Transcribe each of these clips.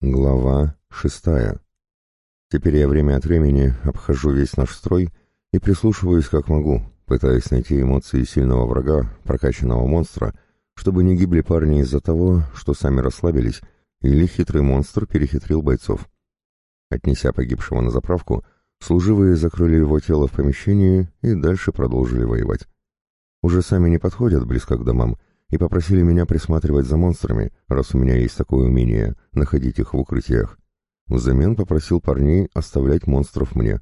Глава шестая. Теперь я время от времени обхожу весь наш строй и прислушиваюсь как могу, пытаясь найти эмоции сильного врага, прокачанного монстра, чтобы не гибли парни из-за того, что сами расслабились, или хитрый монстр перехитрил бойцов. Отнеся погибшего на заправку, служивые закрыли его тело в помещении и дальше продолжили воевать. Уже сами не подходят близко к домам, и попросили меня присматривать за монстрами, раз у меня есть такое умение — находить их в укрытиях. Взамен попросил парней оставлять монстров мне.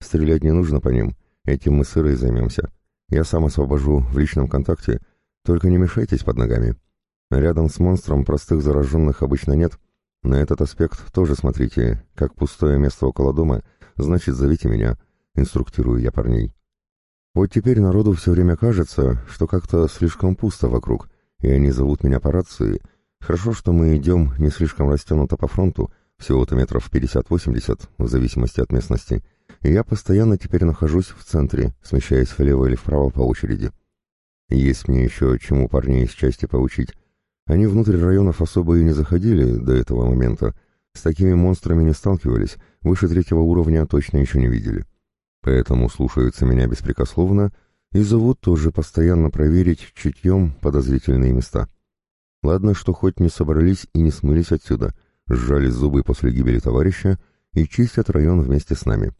Стрелять не нужно по ним, этим мы сырой займемся. Я сам освобожу в личном контакте, только не мешайтесь под ногами. Рядом с монстром простых зараженных обычно нет. На этот аспект тоже смотрите, как пустое место около дома, значит зовите меня, инструктирую я парней. Вот теперь народу все время кажется, что как-то слишком пусто вокруг, и они зовут меня по рации. Хорошо, что мы идем не слишком растянуто по фронту, всего-то метров 50-80, в зависимости от местности, и я постоянно теперь нахожусь в центре, смещаясь влево или вправо по очереди. Есть мне еще чему парней из части поучить. Они внутрь районов особо и не заходили до этого момента, с такими монстрами не сталкивались, выше третьего уровня точно еще не видели поэтому слушаются меня беспрекословно и зовут тоже постоянно проверить чутьем подозрительные места. Ладно, что хоть не собрались и не смылись отсюда, сжали зубы после гибели товарища и чистят район вместе с нами.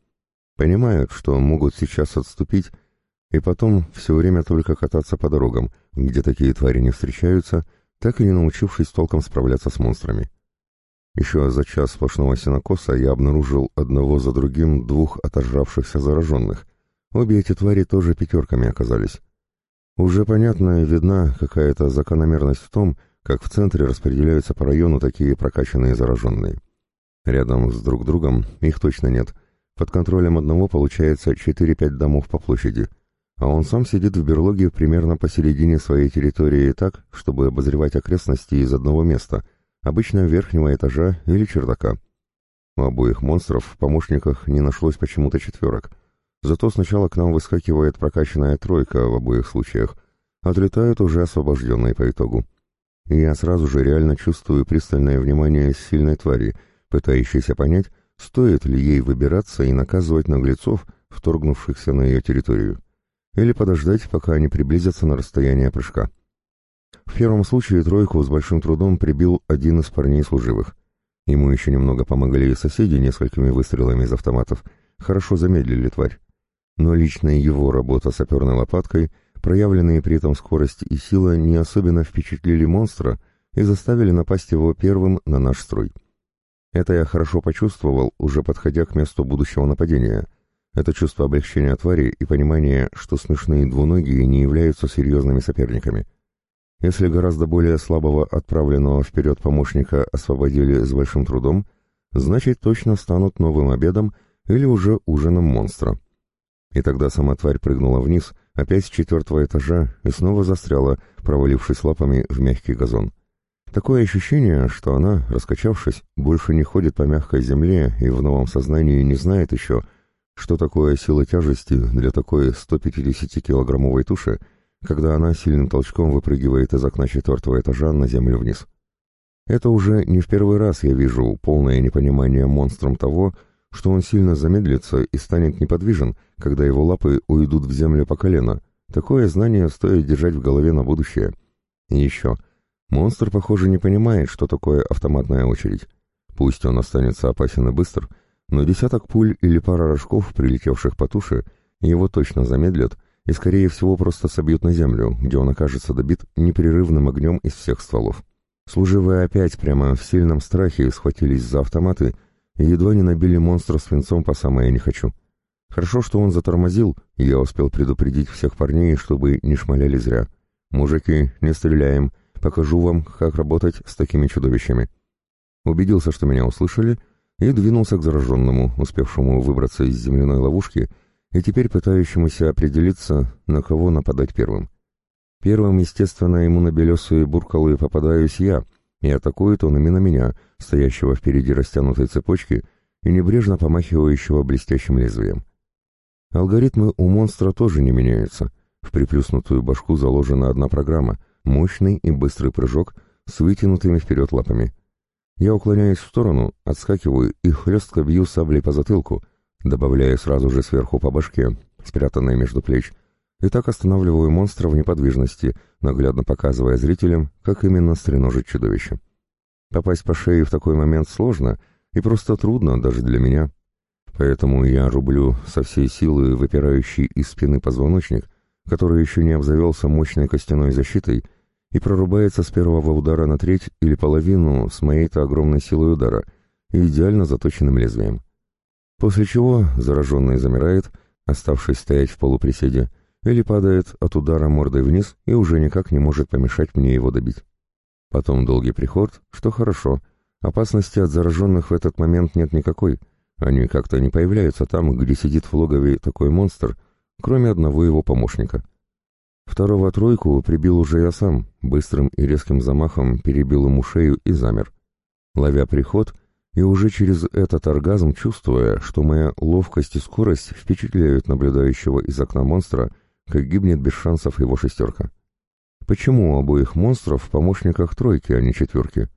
Понимают, что могут сейчас отступить и потом все время только кататься по дорогам, где такие твари не встречаются, так и не научившись толком справляться с монстрами. Еще за час сплошного синокоса я обнаружил одного за другим двух отожравшихся зараженных. Обе эти твари тоже пятерками оказались. Уже понятно и видна какая-то закономерность в том, как в центре распределяются по району такие прокачанные зараженные. Рядом с друг другом их точно нет. Под контролем одного получается 4-5 домов по площади, а он сам сидит в берлоге примерно посередине своей территории так, чтобы обозревать окрестности из одного места — обычно верхнего этажа или чердака. У обоих монстров в помощниках не нашлось почему-то четверок. Зато сначала к нам выскакивает прокачанная тройка в обоих случаях, отлетают уже освобожденные по итогу. И я сразу же реально чувствую пристальное внимание сильной твари, пытающейся понять, стоит ли ей выбираться и наказывать наглецов, вторгнувшихся на ее территорию, или подождать, пока они приблизятся на расстояние прыжка. В первом случае тройку с большим трудом прибил один из парней служивых. Ему еще немного помогли и соседи несколькими выстрелами из автоматов, хорошо замедлили тварь. Но личная его работа саперной лопаткой, проявленные при этом скорость и сила не особенно впечатлили монстра и заставили напасть его первым на наш строй. Это я хорошо почувствовал, уже подходя к месту будущего нападения. Это чувство облегчения твари и понимание, что смешные двуногие не являются серьезными соперниками. Если гораздо более слабого отправленного вперед помощника освободили с большим трудом, значит точно станут новым обедом или уже ужином монстра. И тогда сама тварь прыгнула вниз, опять с четвертого этажа, и снова застряла, провалившись лапами в мягкий газон. Такое ощущение, что она, раскачавшись, больше не ходит по мягкой земле и в новом сознании не знает еще, что такое сила тяжести для такой 150-килограммовой туши, когда она сильным толчком выпрыгивает из окна четвертого этажа на землю вниз. Это уже не в первый раз я вижу полное непонимание монстром того, что он сильно замедлится и станет неподвижен, когда его лапы уйдут в землю по колено. Такое знание стоит держать в голове на будущее. И еще. Монстр, похоже, не понимает, что такое автоматная очередь. Пусть он останется опасен и быстр, но десяток пуль или пара рожков, прилетевших по туше, его точно замедлят, и, скорее всего, просто собьют на землю, где он окажется добит непрерывным огнем из всех стволов. Служивые опять прямо в сильном страхе схватились за автоматы и едва не набили монстра свинцом по самое не хочу. Хорошо, что он затормозил, и я успел предупредить всех парней, чтобы не шмаляли зря. «Мужики, не стреляем, покажу вам, как работать с такими чудовищами». Убедился, что меня услышали, и двинулся к зараженному, успевшему выбраться из земляной ловушки и теперь пытающемуся определиться, на кого нападать первым. Первым, естественно, ему на белесые буркалы попадаюсь я, и атакует он именно меня, стоящего впереди растянутой цепочки и небрежно помахивающего блестящим лезвием. Алгоритмы у монстра тоже не меняются. В приплюснутую башку заложена одна программа — мощный и быстрый прыжок с вытянутыми вперед лапами. Я уклоняюсь в сторону, отскакиваю и хлестко бью саблей по затылку, добавляя сразу же сверху по башке, спрятанной между плеч, и так останавливаю монстра в неподвижности, наглядно показывая зрителям, как именно стреножить чудовище. Попасть по шее в такой момент сложно и просто трудно даже для меня. Поэтому я рублю со всей силы выпирающий из спины позвоночник, который еще не обзавелся мощной костяной защитой, и прорубается с первого удара на треть или половину с моей-то огромной силой удара и идеально заточенным лезвием. После чего зараженный замирает, оставшись стоять в полуприседе, или падает от удара мордой вниз и уже никак не может помешать мне его добить. Потом долгий приход, что хорошо. Опасности от зараженных в этот момент нет никакой. Они как-то не появляются там, где сидит в логове такой монстр, кроме одного его помощника. Второго тройку прибил уже я сам, быстрым и резким замахом перебил ему шею и замер. Ловя приход, и уже через этот оргазм чувствуя, что моя ловкость и скорость впечатляют наблюдающего из окна монстра, как гибнет без шансов его шестерка. Почему обоих монстров в помощниках тройки, а не четверки?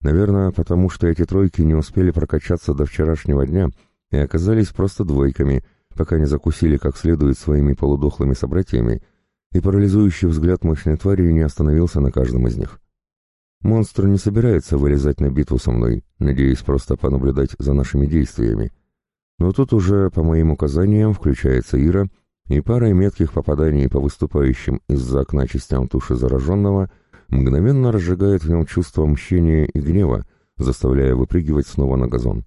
Наверное, потому что эти тройки не успели прокачаться до вчерашнего дня и оказались просто двойками, пока не закусили как следует своими полудохлыми собратьями, и парализующий взгляд мощной твари не остановился на каждом из них. Монстр не собирается вылезать на битву со мной, надеясь просто понаблюдать за нашими действиями. Но тут уже, по моим указаниям, включается Ира, и парой метких попаданий по выступающим из-за окна частям туши зараженного мгновенно разжигает в нем чувство мщения и гнева, заставляя выпрыгивать снова на газон.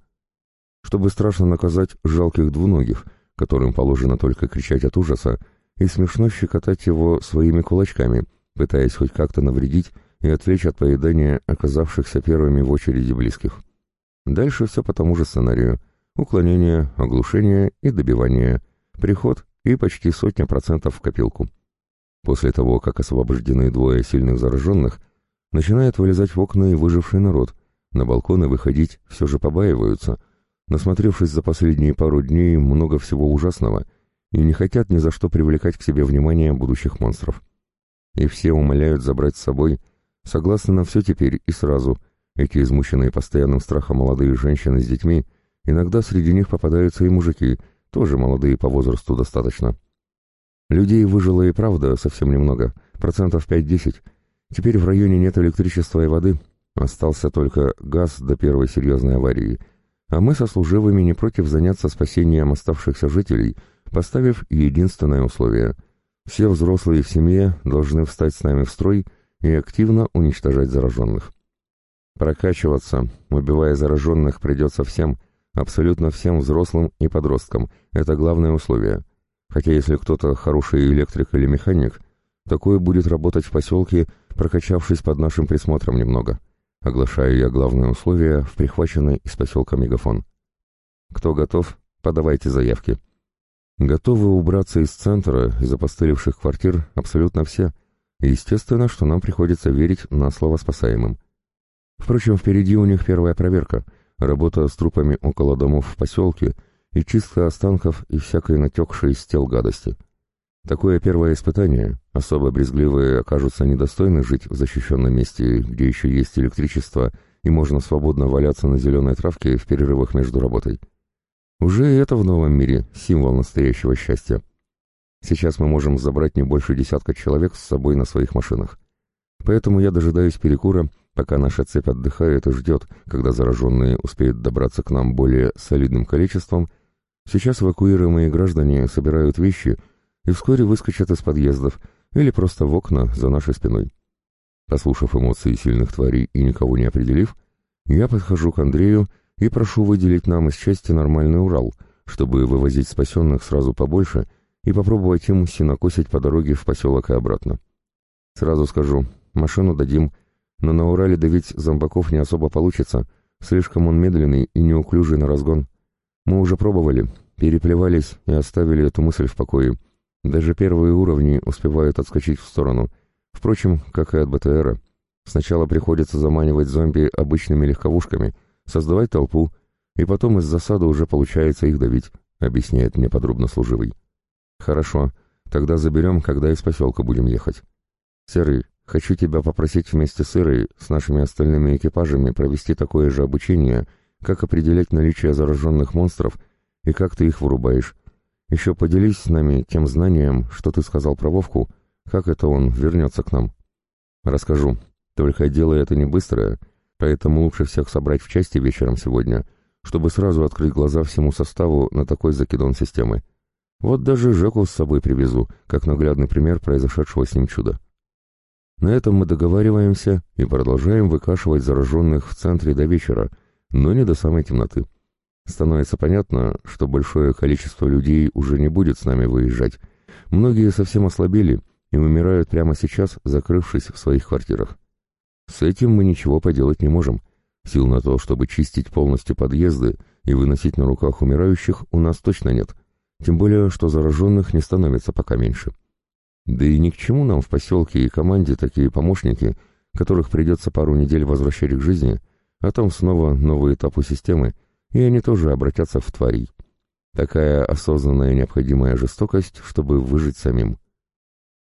Чтобы страшно наказать жалких двуногих, которым положено только кричать от ужаса, и смешно щекотать его своими кулачками, пытаясь хоть как-то навредить и отвлечь от поедания оказавшихся первыми в очереди близких. Дальше все по тому же сценарию. Уклонение, оглушение и добивание. Приход и почти сотня процентов в копилку. После того, как освобождены двое сильных зараженных, начинает вылезать в окна и выживший народ. На балконы выходить все же побаиваются, насмотревшись за последние пару дней много всего ужасного — и не хотят ни за что привлекать к себе внимание будущих монстров. И все умоляют забрать с собой, согласны на все теперь и сразу. Эти измученные постоянным страхом молодые женщины с детьми, иногда среди них попадаются и мужики, тоже молодые по возрасту достаточно. Людей выжило и правда совсем немного, процентов 5-10. Теперь в районе нет электричества и воды, остался только газ до первой серьезной аварии, а мы со служивыми не против заняться спасением оставшихся жителей – поставив единственное условие. Все взрослые в семье должны встать с нами в строй и активно уничтожать зараженных. Прокачиваться, убивая зараженных, придется всем, абсолютно всем взрослым и подросткам. Это главное условие. Хотя если кто-то хороший электрик или механик, такое будет работать в поселке, прокачавшись под нашим присмотром немного. Оглашаю я главное условие в прихваченный из поселка мегафон. Кто готов, подавайте заявки. Готовы убраться из центра, из опостылевших квартир, абсолютно все. Естественно, что нам приходится верить на слово спасаемым. Впрочем, впереди у них первая проверка, работа с трупами около домов в поселке и чистка останков и всякой натекшей из тел гадости. Такое первое испытание, особо брезгливые окажутся недостойны жить в защищенном месте, где еще есть электричество и можно свободно валяться на зеленой травке в перерывах между работой. Уже это в новом мире символ настоящего счастья. Сейчас мы можем забрать не больше десятка человек с собой на своих машинах. Поэтому я дожидаюсь перекура, пока наша цепь отдыхает и ждет, когда зараженные успеют добраться к нам более солидным количеством. Сейчас эвакуируемые граждане собирают вещи и вскоре выскочат из подъездов или просто в окна за нашей спиной. Послушав эмоции сильных тварей и никого не определив, я подхожу к Андрею и прошу выделить нам из части нормальный Урал, чтобы вывозить спасенных сразу побольше и попробовать им синокосить по дороге в поселок и обратно. Сразу скажу, машину дадим, но на Урале давить зомбаков не особо получится, слишком он медленный и неуклюжий на разгон. Мы уже пробовали, переплевались и оставили эту мысль в покое. Даже первые уровни успевают отскочить в сторону. Впрочем, как и от БТРа. Сначала приходится заманивать зомби обычными легковушками — создавать толпу, и потом из засады уже получается их давить, объясняет мне подробно служивый. Хорошо, тогда заберем, когда из поселка будем ехать. Серый, Хочу тебя попросить вместе с Ирой, с нашими остальными экипажами провести такое же обучение, как определять наличие зараженных монстров и как ты их вырубаешь. Еще поделись с нами тем знанием, что ты сказал про Вовку, как это он вернется к нам. Расскажу. Только дело это не быстрое, поэтому лучше всех собрать в части вечером сегодня, чтобы сразу открыть глаза всему составу на такой закидон системы. Вот даже Жеку с собой привезу, как наглядный пример произошедшего с ним чуда. На этом мы договариваемся и продолжаем выкашивать зараженных в центре до вечера, но не до самой темноты. Становится понятно, что большое количество людей уже не будет с нами выезжать. Многие совсем ослабели и умирают прямо сейчас, закрывшись в своих квартирах. С этим мы ничего поделать не можем. Сил на то, чтобы чистить полностью подъезды и выносить на руках умирающих, у нас точно нет. Тем более, что зараженных не становится пока меньше. Да и ни к чему нам в поселке и команде такие помощники, которых придется пару недель возвращать к жизни, а там снова новый этап у системы, и они тоже обратятся в тварей. Такая осознанная необходимая жестокость, чтобы выжить самим.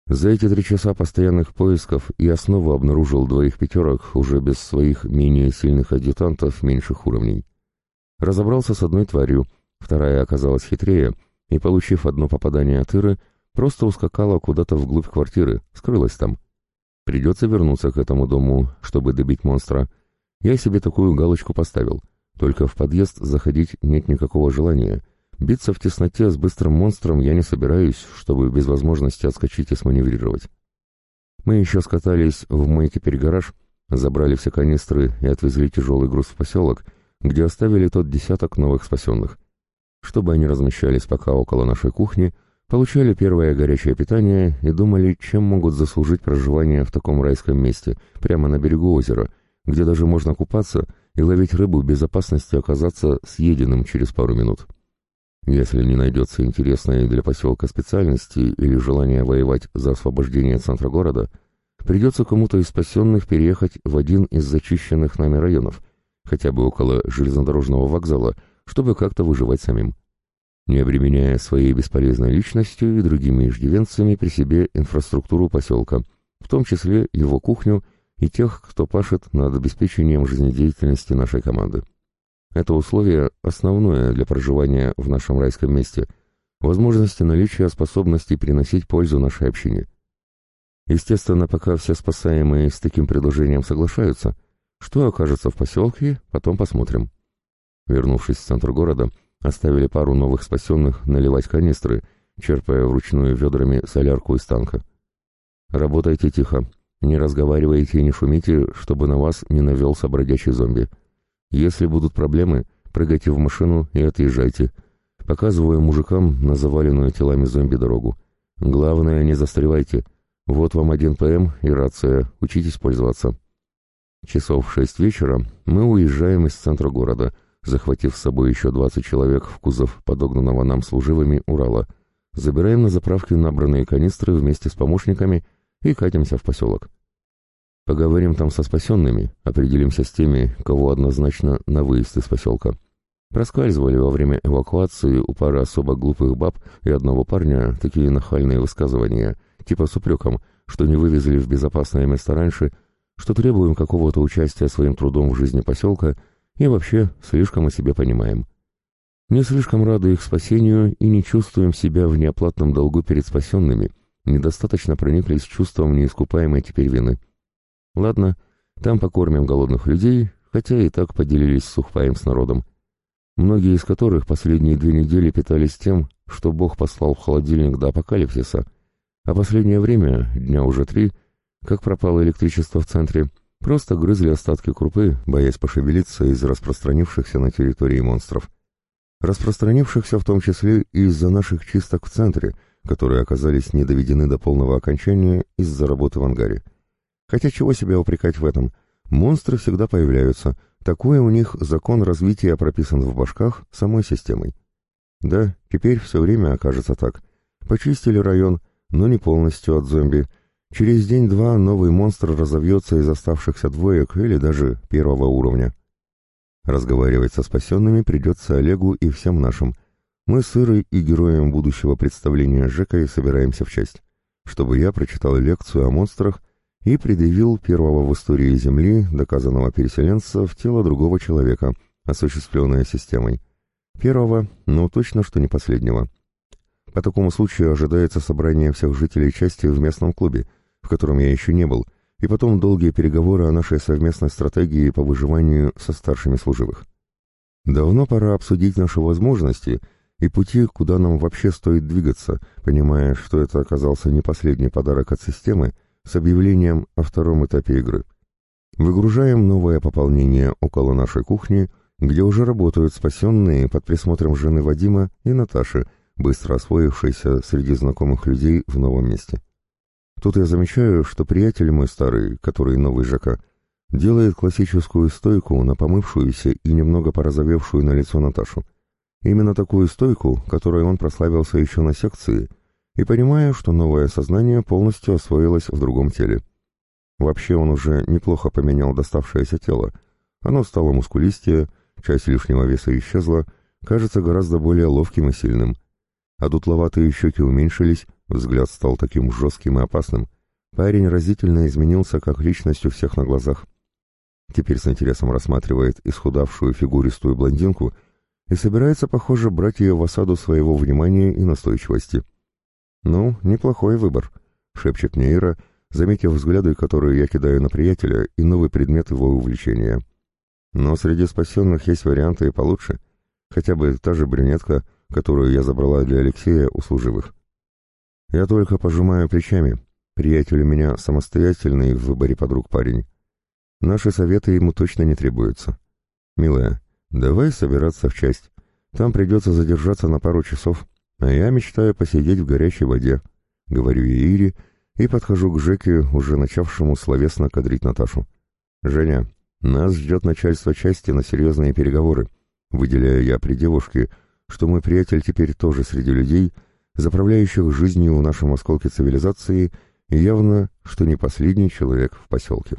За эти три часа постоянных поисков я снова обнаружил двоих пятерок уже без своих менее сильных адъютантов меньших уровней. Разобрался с одной тварью, вторая оказалась хитрее — и, получив одно попадание от Иры, просто ускакала куда-то вглубь квартиры, скрылась там. Придется вернуться к этому дому, чтобы добить монстра. Я себе такую галочку поставил. Только в подъезд заходить нет никакого желания. Биться в тесноте с быстрым монстром я не собираюсь, чтобы без возможности отскочить и сманеврировать. Мы еще скатались в мой теперь забрали все канистры и отвезли тяжелый груз в поселок, где оставили тот десяток новых спасенных чтобы они размещались пока около нашей кухни, получали первое горячее питание и думали, чем могут заслужить проживание в таком райском месте, прямо на берегу озера, где даже можно купаться и ловить рыбу в безопасности оказаться съеденным через пару минут. Если не найдется интересной для поселка специальности или желания воевать за освобождение центра города, придется кому-то из спасенных переехать в один из зачищенных нами районов, хотя бы около железнодорожного вокзала – чтобы как-то выживать самим, не обременяя своей бесполезной личностью и другими иждивенцами при себе инфраструктуру поселка, в том числе его кухню и тех, кто пашет над обеспечением жизнедеятельности нашей команды. Это условие основное для проживания в нашем райском месте, возможности наличия способностей приносить пользу нашей общине. Естественно, пока все спасаемые с таким предложением соглашаются, что окажется в поселке, потом посмотрим. Вернувшись в центр города, оставили пару новых спасенных наливать канистры, черпая вручную ведрами солярку из танка. «Работайте тихо, не разговаривайте и не шумите, чтобы на вас не навелся бродячий зомби. Если будут проблемы, прыгайте в машину и отъезжайте. Показываю мужикам на заваленную телами зомби дорогу. Главное, не застревайте. Вот вам один ПМ и рация, учитесь пользоваться». Часов в шесть вечера мы уезжаем из центра города — захватив с собой еще 20 человек в кузов подогнанного нам служивыми Урала, забираем на заправке набранные канистры вместе с помощниками и катимся в поселок. Поговорим там со спасенными, определимся с теми, кого однозначно на выезд из поселка. Проскальзывали во время эвакуации у пары особо глупых баб и одного парня такие нахальные высказывания, типа с упреком, что не вывезли в безопасное место раньше, что требуем какого-то участия своим трудом в жизни поселка — и вообще, слишком о себе понимаем. Не слишком рады их спасению и не чувствуем себя в неоплатном долгу перед спасенными, недостаточно прониклись чувством неискупаемой теперь вины. Ладно, там покормим голодных людей, хотя и так поделились сухпаем с народом. Многие из которых последние две недели питались тем, что Бог послал в холодильник до апокалипсиса, а последнее время, дня уже три, как пропало электричество в центре, Просто грызли остатки крупы, боясь пошевелиться из распространившихся на территории монстров. Распространившихся в том числе и из-за наших чисток в центре, которые оказались не доведены до полного окончания из-за работы в ангаре. Хотя чего себя упрекать в этом? Монстры всегда появляются. Такой у них закон развития прописан в башках самой системой. Да, теперь все время окажется так. Почистили район, но не полностью от зомби – Через день-два новый монстр разовьется из оставшихся двоек или даже первого уровня. Разговаривать со спасенными придется Олегу и всем нашим. Мы с Ирой и героем будущего представления Жекой собираемся в часть, чтобы я прочитал лекцию о монстрах и предъявил первого в истории Земли доказанного переселенца в тело другого человека, осуществленное системой. Первого, но точно что не последнего. По такому случаю ожидается собрание всех жителей части в местном клубе, в котором я еще не был, и потом долгие переговоры о нашей совместной стратегии по выживанию со старшими служивых. Давно пора обсудить наши возможности и пути, куда нам вообще стоит двигаться, понимая, что это оказался не последний подарок от системы, с объявлением о втором этапе игры. Выгружаем новое пополнение около нашей кухни, где уже работают спасенные под присмотром жены Вадима и Наташи, быстро освоившиеся среди знакомых людей в новом месте. Тут я замечаю, что приятель мой старый, который новый ЖК, делает классическую стойку на помывшуюся и немного порозовевшую на лицо Наташу. Именно такую стойку, которой он прославился еще на секции – и понимая, что новое сознание полностью освоилось в другом теле. Вообще он уже неплохо поменял доставшееся тело. Оно стало мускулистее, часть лишнего веса исчезла, кажется гораздо более ловким и сильным. А дутловатые щеки уменьшились, взгляд стал таким жестким и опасным. Парень разительно изменился как личность у всех на глазах. Теперь с интересом рассматривает исхудавшую фигуристую блондинку и собирается, похоже, брать ее в осаду своего внимания и настойчивости. «Ну, неплохой выбор», — шепчет мне Ира, заметив взгляды, которые я кидаю на приятеля, и новый предмет его увлечения. «Но среди спасенных есть варианты и получше. Хотя бы та же брюнетка, которую я забрала для Алексея у служивых. Я только пожимаю плечами. Приятель у меня самостоятельный в выборе подруг парень. Наши советы ему точно не требуются. Милая, давай собираться в часть. Там придется задержаться на пару часов, а я мечтаю посидеть в горячей воде, говорю я Ире и подхожу к Жеке, уже начавшему словесно кадрить Наташу. Женя, нас ждет начальство части на серьезные переговоры, выделяю я при девушке, что мой приятель теперь тоже среди людей, заправляющих жизнью в нашем осколке цивилизации, явно, что не последний человек в поселке.